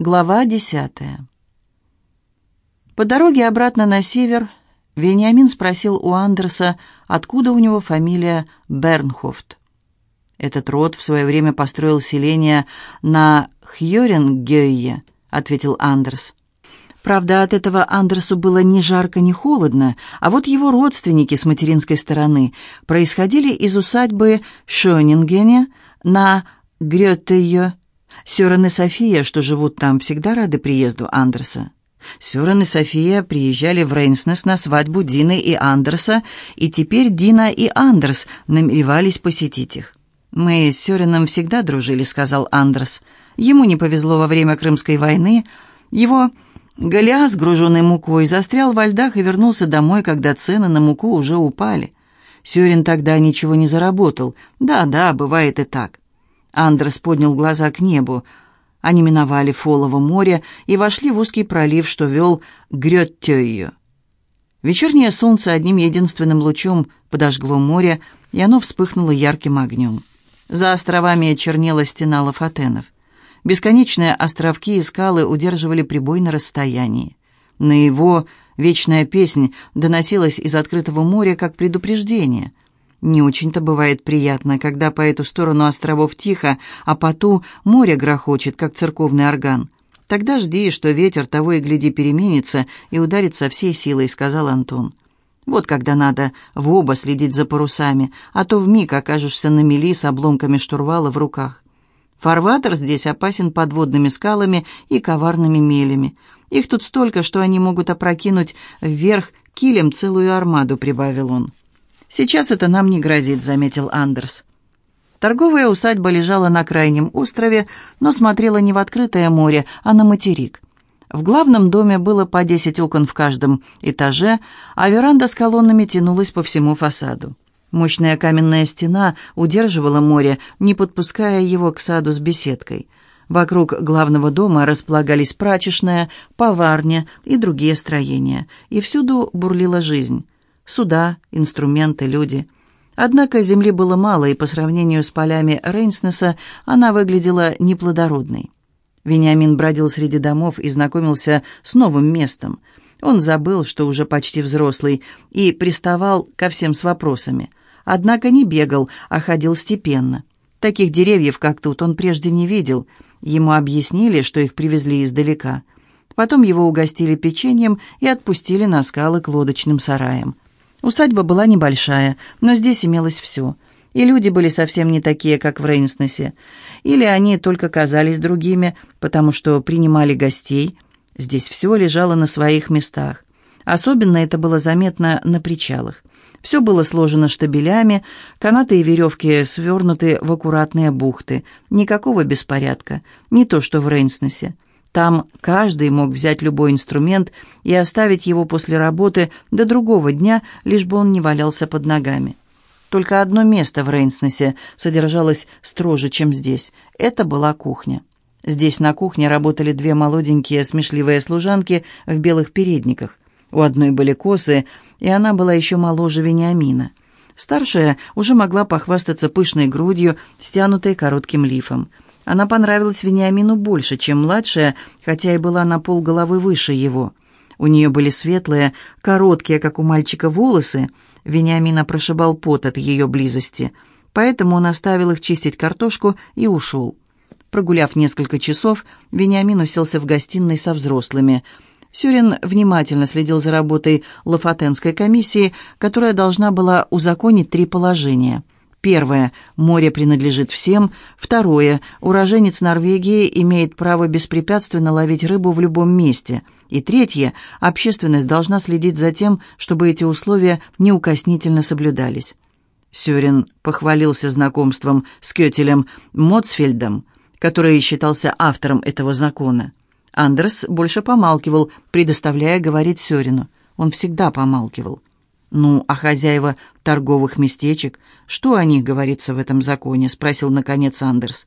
Глава десятая. По дороге обратно на север Вениамин спросил у Андерса, откуда у него фамилия Бернхофт. «Этот род в свое время построил селение на Хьорингёйе», — ответил Андерс. Правда, от этого Андерсу было ни жарко, ни холодно, а вот его родственники с материнской стороны происходили из усадьбы Шонингене на Грётеё, Сёрен и София, что живут там, всегда рады приезду Андерса. Сёрен и София приезжали в Рейнснес на свадьбу Дины и Андерса, и теперь Дина и Андерс намеревались посетить их. «Мы с Сёреном всегда дружили», — сказал Андерс. Ему не повезло во время Крымской войны. Его Голиас, груженный мукой, застрял во льдах и вернулся домой, когда цены на муку уже упали. Сёрен тогда ничего не заработал. Да-да, бывает и так. Андрес поднял глаза к небу. Они миновали Фолово море и вошли в узкий пролив, что вел Грёттёю. Вечернее солнце одним единственным лучом подожгло море, и оно вспыхнуло ярким огнем. За островами чернела стена Лафатенов. Бесконечные островки и скалы удерживали прибой на расстоянии. На его вечная песнь доносилась из открытого моря как предупреждение — не очень-то бывает приятно, когда по эту сторону островов тихо, а по ту море грохочет, как церковный орган. Тогда жди, что ветер того и гляди переменится и ударит со всей силой, сказал Антон. Вот когда надо в оба следить за парусами, а то вмиг окажешься на мели с обломками штурвала в руках. Фарватер здесь опасен подводными скалами и коварными мелями. Их тут столько, что они могут опрокинуть вверх килем целую армаду, прибавил он. «Сейчас это нам не грозит», — заметил Андерс. Торговая усадьба лежала на крайнем острове, но смотрела не в открытое море, а на материк. В главном доме было по десять окон в каждом этаже, а веранда с колоннами тянулась по всему фасаду. Мощная каменная стена удерживала море, не подпуская его к саду с беседкой. Вокруг главного дома располагались прачечная, поварня и другие строения, и всюду бурлила жизнь. Суда, инструменты, люди. Однако земли было мало, и по сравнению с полями Рейнснеса она выглядела неплодородной. Вениамин бродил среди домов и знакомился с новым местом. Он забыл, что уже почти взрослый, и приставал ко всем с вопросами. Однако не бегал, а ходил степенно. Таких деревьев, как тут, он прежде не видел. Ему объяснили, что их привезли издалека. Потом его угостили печеньем и отпустили на скалы к лодочным сараям. Усадьба была небольшая, но здесь имелось все. И люди были совсем не такие, как в Рейнснесе. Или они только казались другими, потому что принимали гостей. Здесь все лежало на своих местах. Особенно это было заметно на причалах. Все было сложено штабелями, канаты и веревки свернуты в аккуратные бухты. Никакого беспорядка, не то что в Рейнснесе. Там каждый мог взять любой инструмент и оставить его после работы до другого дня, лишь бы он не валялся под ногами. Только одно место в Рейнснесе содержалось строже, чем здесь. Это была кухня. Здесь на кухне работали две молоденькие смешливые служанки в белых передниках. У одной были косы, и она была еще моложе Вениамина. Старшая уже могла похвастаться пышной грудью, стянутой коротким лифом. Она понравилась Вениамину больше, чем младшая, хотя и была на пол головы выше его. У нее были светлые, короткие, как у мальчика, волосы. Вениамина прошибал пот от ее близости, поэтому он оставил их чистить картошку и ушел. Прогуляв несколько часов, Вениамин уселся в гостиной со взрослыми. Сюрин внимательно следил за работой Лафатенской комиссии, которая должна была узаконить три положения – Первое. Море принадлежит всем. Второе. Уроженец Норвегии имеет право беспрепятственно ловить рыбу в любом месте. И третье. Общественность должна следить за тем, чтобы эти условия неукоснительно соблюдались. Сёрен похвалился знакомством с Кётелем Моцфельдом, который считался автором этого закона. Андерс больше помалкивал, предоставляя говорить Сёрину. Он всегда помалкивал. «Ну, а хозяева торговых местечек, что о них говорится в этом законе?» — спросил, наконец, Андерс.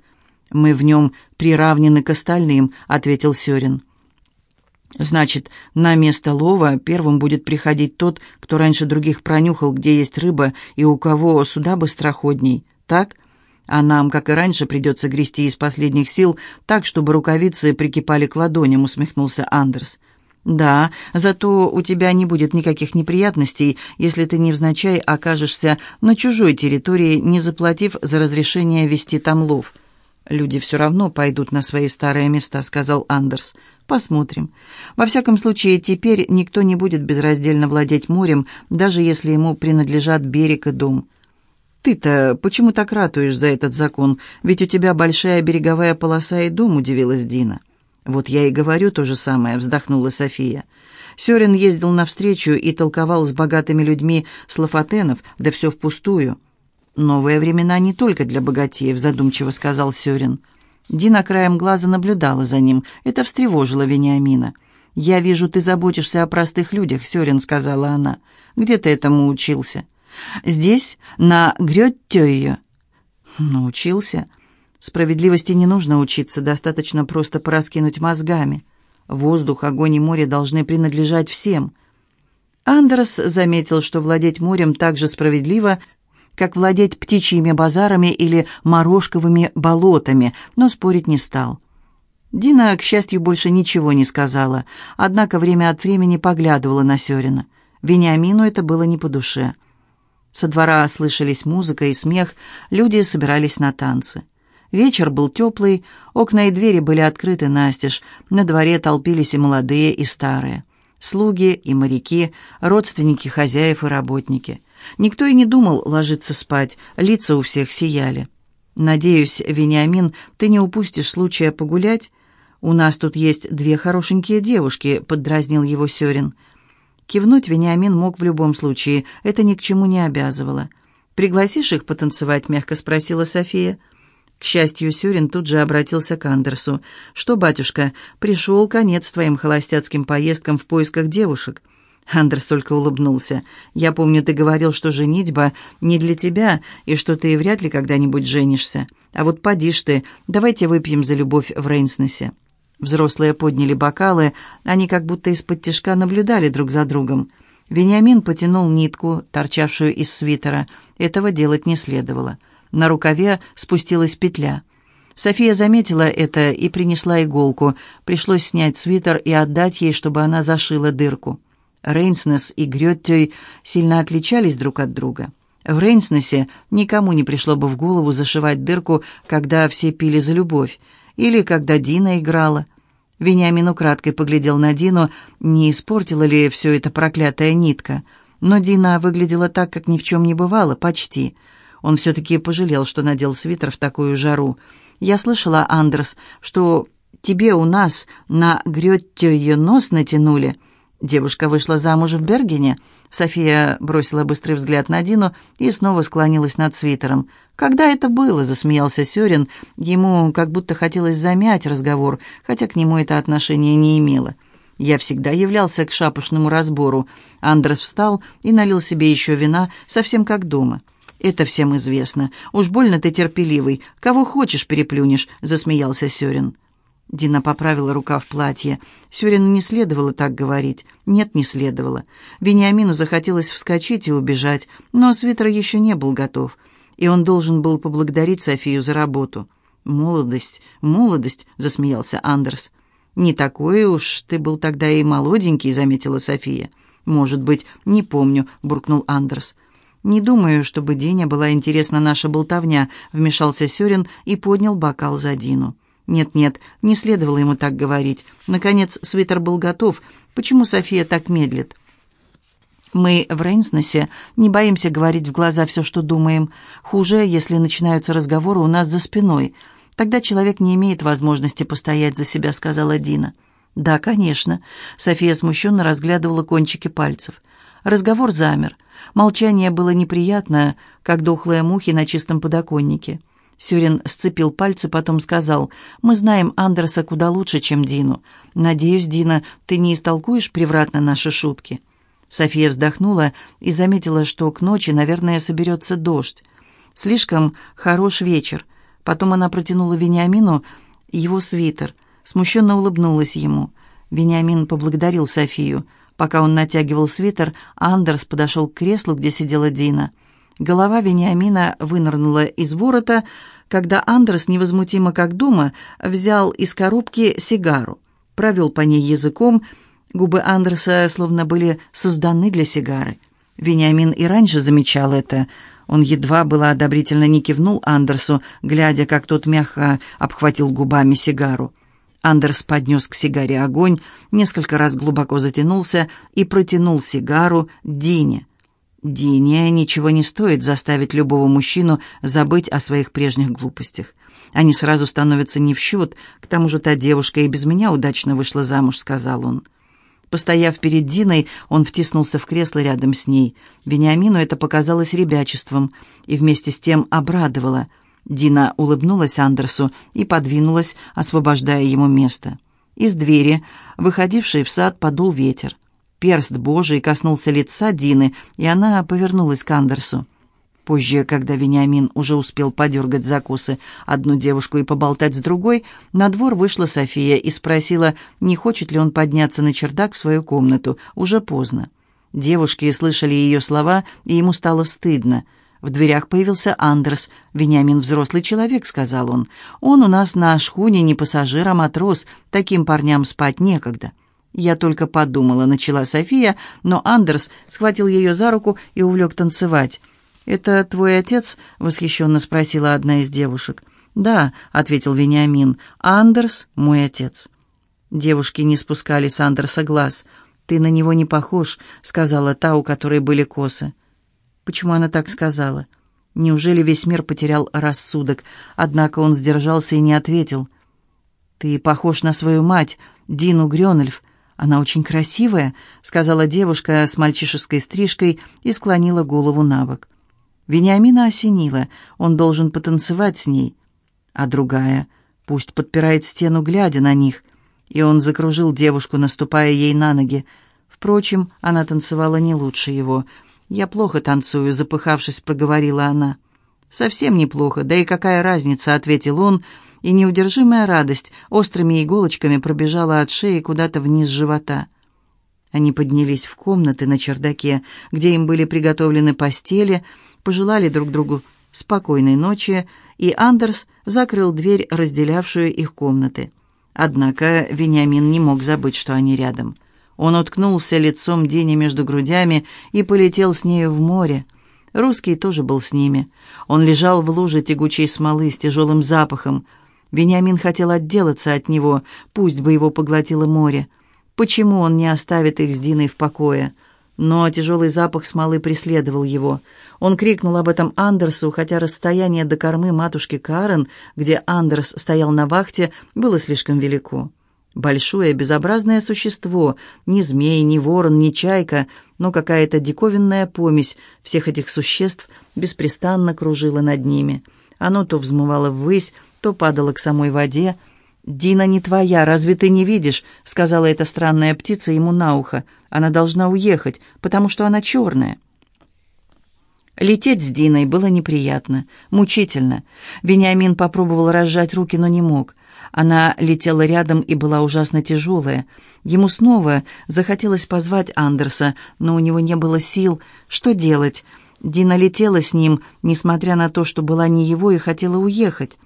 «Мы в нем приравнены к остальным», — ответил Сёрин. «Значит, на место лова первым будет приходить тот, кто раньше других пронюхал, где есть рыба и у кого суда быстроходней, так? А нам, как и раньше, придется грести из последних сил так, чтобы рукавицы прикипали к ладоням», — усмехнулся Андерс. «Да, зато у тебя не будет никаких неприятностей, если ты невзначай окажешься на чужой территории, не заплатив за разрешение вести там лов». «Люди все равно пойдут на свои старые места», — сказал Андерс. «Посмотрим. Во всяком случае, теперь никто не будет безраздельно владеть морем, даже если ему принадлежат берег и дом». «Ты-то почему так ратуешь за этот закон? Ведь у тебя большая береговая полоса и дом», — удивилась Дина. «Вот я и говорю то же самое», — вздохнула София. Сёрин ездил навстречу и толковал с богатыми людьми с Лафатенов, да все впустую. «Новые времена не только для богатеев», — задумчиво сказал Сёрин. Дина краем глаза наблюдала за ним. Это встревожило Вениамина. «Я вижу, ты заботишься о простых людях, Сёрин», — сказала она. «Где ты этому учился?» «Здесь, на Грёттёйе». «Научился?» «Справедливости не нужно учиться, достаточно просто пораскинуть мозгами. Воздух, огонь и море должны принадлежать всем». Андерс заметил, что владеть морем так же справедливо, как владеть птичьими базарами или морожковыми болотами, но спорить не стал. Дина, к счастью, больше ничего не сказала, однако время от времени поглядывала на Сёрина. Вениамину это было не по душе. Со двора слышались музыка и смех, люди собирались на танцы. Вечер был теплый, окна и двери были открыты настежь, на дворе толпились и молодые, и старые. Слуги и моряки, родственники хозяев и работники – Никто и не думал ложиться спать, лица у всех сияли. «Надеюсь, Вениамин, ты не упустишь случая погулять? У нас тут есть две хорошенькие девушки», — поддразнил его Сёрин. Кивнуть Вениамин мог в любом случае, это ни к чему не обязывало. «Пригласишь их потанцевать?» — мягко спросила София. К счастью, Сюрин тут же обратился к Андерсу. «Что, батюшка, пришел конец твоим холостяцким поездкам в поисках девушек. Андерс только улыбнулся. «Я помню, ты говорил, что женитьба не для тебя, и что ты вряд ли когда-нибудь женишься. А вот поди ж ты, давайте выпьем за любовь в Рейнснесе». Взрослые подняли бокалы, они как будто из-под тишка наблюдали друг за другом. Вениамин потянул нитку, торчавшую из свитера. Этого делать не следовало. На рукаве спустилась петля. София заметила это и принесла иголку. Пришлось снять свитер и отдать ей, чтобы она зашила дырку. Рейнснес и Греттей сильно отличались друг от друга. В Рейнснесе никому не пришло бы в голову зашивать дырку, когда все пили за любовь, или когда Дина играла. Вениамин украдкой поглядел на Дину, не испортила ли все это проклятая нитка. Но Дина выглядела так, как ни в чем не бывало, почти. Он все-таки пожалел, что надел свитер в такую жару. «Я слышала, Андрес, что тебе у нас на Греттею нос натянули». Девушка вышла замуж в Бергене. София бросила быстрый взгляд на Дину и снова склонилась над свитером. «Когда это было?» — засмеялся Сёрин. Ему как будто хотелось замять разговор, хотя к нему это отношение не имело. Я всегда являлся к шапошному разбору. Андрес встал и налил себе еще вина, совсем как дома. «Это всем известно. Уж больно ты терпеливый. Кого хочешь, переплюнешь», — засмеялся Сёрин. Дина поправила рука в платье. Сюрину не следовало так говорить. Нет, не следовало. Вениамину захотелось вскочить и убежать, но свитер еще не был готов, и он должен был поблагодарить Софию за работу. «Молодость, молодость», — засмеялся Андерс. «Не такой уж ты был тогда и молоденький», — заметила София. «Может быть, не помню», — буркнул Андерс. «Не думаю, чтобы Дине была интересна наша болтовня», — вмешался Сюрин и поднял бокал за Дину. Нет-нет, не следовало ему так говорить. Наконец, свитер был готов. Почему София так медлит? Мы в Рейнснесе не боимся говорить в глаза все, что думаем. Хуже, если начинаются разговоры у нас за спиной. Тогда человек не имеет возможности постоять за себя, сказала Дина. Да, конечно. София смущенно разглядывала кончики пальцев. Разговор замер. Молчание было неприятное, как дохлые мухи на чистом подоконнике. Сюрин сцепил пальцы, потом сказал, «Мы знаем Андерса куда лучше, чем Дину. Надеюсь, Дина, ты не истолкуешь превратно наши шутки». София вздохнула и заметила, что к ночи, наверное, соберется дождь. Слишком хорош вечер. Потом она протянула Вениамину его свитер, смущенно улыбнулась ему. Вениамин поблагодарил Софию. Пока он натягивал свитер, Андерс подошел к креслу, где сидела Дина. Голова Вениамина вынырнула из ворота, когда Андерс, невозмутимо как дома, взял из коробки сигару, провел по ней языком, губы Андерса словно были созданы для сигары. Вениамин и раньше замечал это. Он едва было одобрительно не кивнул Андерсу, глядя, как тот мягко обхватил губами сигару. Андерс поднес к сигаре огонь, несколько раз глубоко затянулся и протянул сигару Дине. Дине ничего не стоит заставить любого мужчину забыть о своих прежних глупостях. Они сразу становятся не в счет, к тому же та девушка и без меня удачно вышла замуж, сказал он. Постояв перед Диной, он втиснулся в кресло рядом с ней. Вениамину это показалось ребячеством и вместе с тем обрадовало. Дина улыбнулась Андерсу и подвинулась, освобождая ему место. Из двери, выходившей в сад, подул ветер. Перст Божий коснулся лица Дины, и она повернулась к Андерсу. Позже, когда Вениамин уже успел подергать закусы одну девушку и поболтать с другой, на двор вышла София и спросила, не хочет ли он подняться на чердак в свою комнату. Уже поздно. Девушки слышали ее слова, и ему стало стыдно. В дверях появился Андерс. «Вениамин взрослый человек», — сказал он. «Он у нас на шхуне не пассажир, а матрос. Таким парням спать некогда». «Я только подумала», — начала София, но Андерс схватил ее за руку и увлек танцевать. «Это твой отец?» — восхищенно спросила одна из девушек. «Да», — ответил Вениамин, — «Андерс — мой отец». Девушки не спускали с Андерса глаз. «Ты на него не похож», — сказала та, у которой были косы. Почему она так сказала? Неужели весь мир потерял рассудок? Однако он сдержался и не ответил. «Ты похож на свою мать, Дину Грёнельф», «Она очень красивая», — сказала девушка с мальчишеской стрижкой и склонила голову на бок. Вениамина осенила, он должен потанцевать с ней. А другая пусть подпирает стену, глядя на них. И он закружил девушку, наступая ей на ноги. Впрочем, она танцевала не лучше его. «Я плохо танцую», — запыхавшись, проговорила она. «Совсем неплохо, да и какая разница», — ответил он, — и неудержимая радость острыми иголочками пробежала от шеи куда-то вниз живота. Они поднялись в комнаты на чердаке, где им были приготовлены постели, пожелали друг другу спокойной ночи, и Андерс закрыл дверь, разделявшую их комнаты. Однако Вениамин не мог забыть, что они рядом. Он уткнулся лицом Дине между грудями и полетел с нею в море. Русский тоже был с ними. Он лежал в луже тягучей смолы с тяжелым запахом, Вениамин хотел отделаться от него, пусть бы его поглотило море. Почему он не оставит их с Диной в покое? Но тяжелый запах смолы преследовал его. Он крикнул об этом Андерсу, хотя расстояние до кормы матушки Карен, где Андерс стоял на вахте, было слишком велико. Большое безобразное существо, ни змей, ни ворон, ни чайка, но какая-то диковинная помесь всех этих существ беспрестанно кружила над ними. Оно то взмывало ввысь, то падала к самой воде. «Дина не твоя, разве ты не видишь?» — сказала эта странная птица ему на ухо. «Она должна уехать, потому что она черная». Лететь с Диной было неприятно, мучительно. Вениамин попробовал разжать руки, но не мог. Она летела рядом и была ужасно тяжелая. Ему снова захотелось позвать Андерса, но у него не было сил. Что делать? Дина летела с ним, несмотря на то, что была не его и хотела уехать.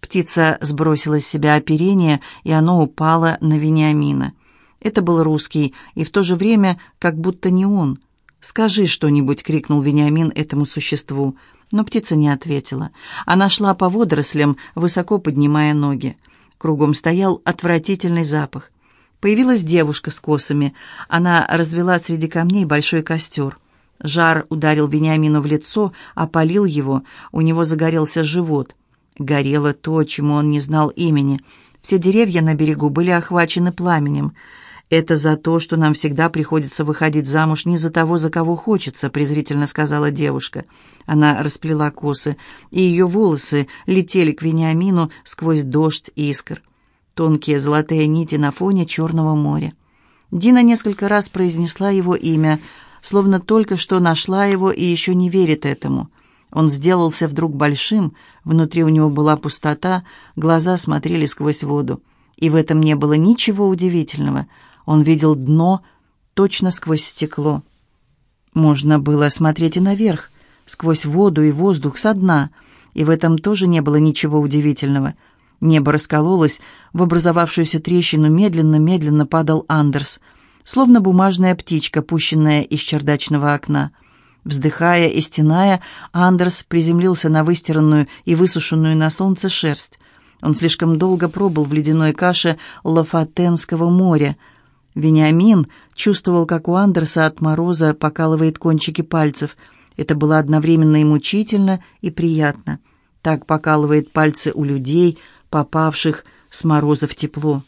Птица сбросила с себя оперение, и оно упало на Вениамина. Это был русский, и в то же время как будто не он. «Скажи что-нибудь», — крикнул Вениамин этому существу. Но птица не ответила. Она шла по водорослям, высоко поднимая ноги. Кругом стоял отвратительный запах. Появилась девушка с косами. Она развела среди камней большой костер. Жар ударил Вениамину в лицо, опалил его, у него загорелся живот — Горело то, чему он не знал имени. Все деревья на берегу были охвачены пламенем. «Это за то, что нам всегда приходится выходить замуж не за того, за кого хочется», — презрительно сказала девушка. Она расплела косы, и ее волосы летели к Вениамину сквозь дождь искр. Тонкие золотые нити на фоне Черного моря. Дина несколько раз произнесла его имя, словно только что нашла его и еще не верит этому — он сделался вдруг большим, внутри у него была пустота, глаза смотрели сквозь воду. И в этом не было ничего удивительного. Он видел дно точно сквозь стекло. Можно было смотреть и наверх, сквозь воду и воздух со дна, и в этом тоже не было ничего удивительного. Небо раскололось, в образовавшуюся трещину медленно-медленно падал Андерс, словно бумажная птичка, пущенная из чердачного окна. Вздыхая и стеная, Андерс приземлился на выстиранную и высушенную на солнце шерсть. Он слишком долго пробыл в ледяной каше Лафатенского моря. Вениамин чувствовал, как у Андерса от мороза покалывает кончики пальцев. Это было одновременно и мучительно, и приятно. Так покалывает пальцы у людей, попавших с мороза в тепло.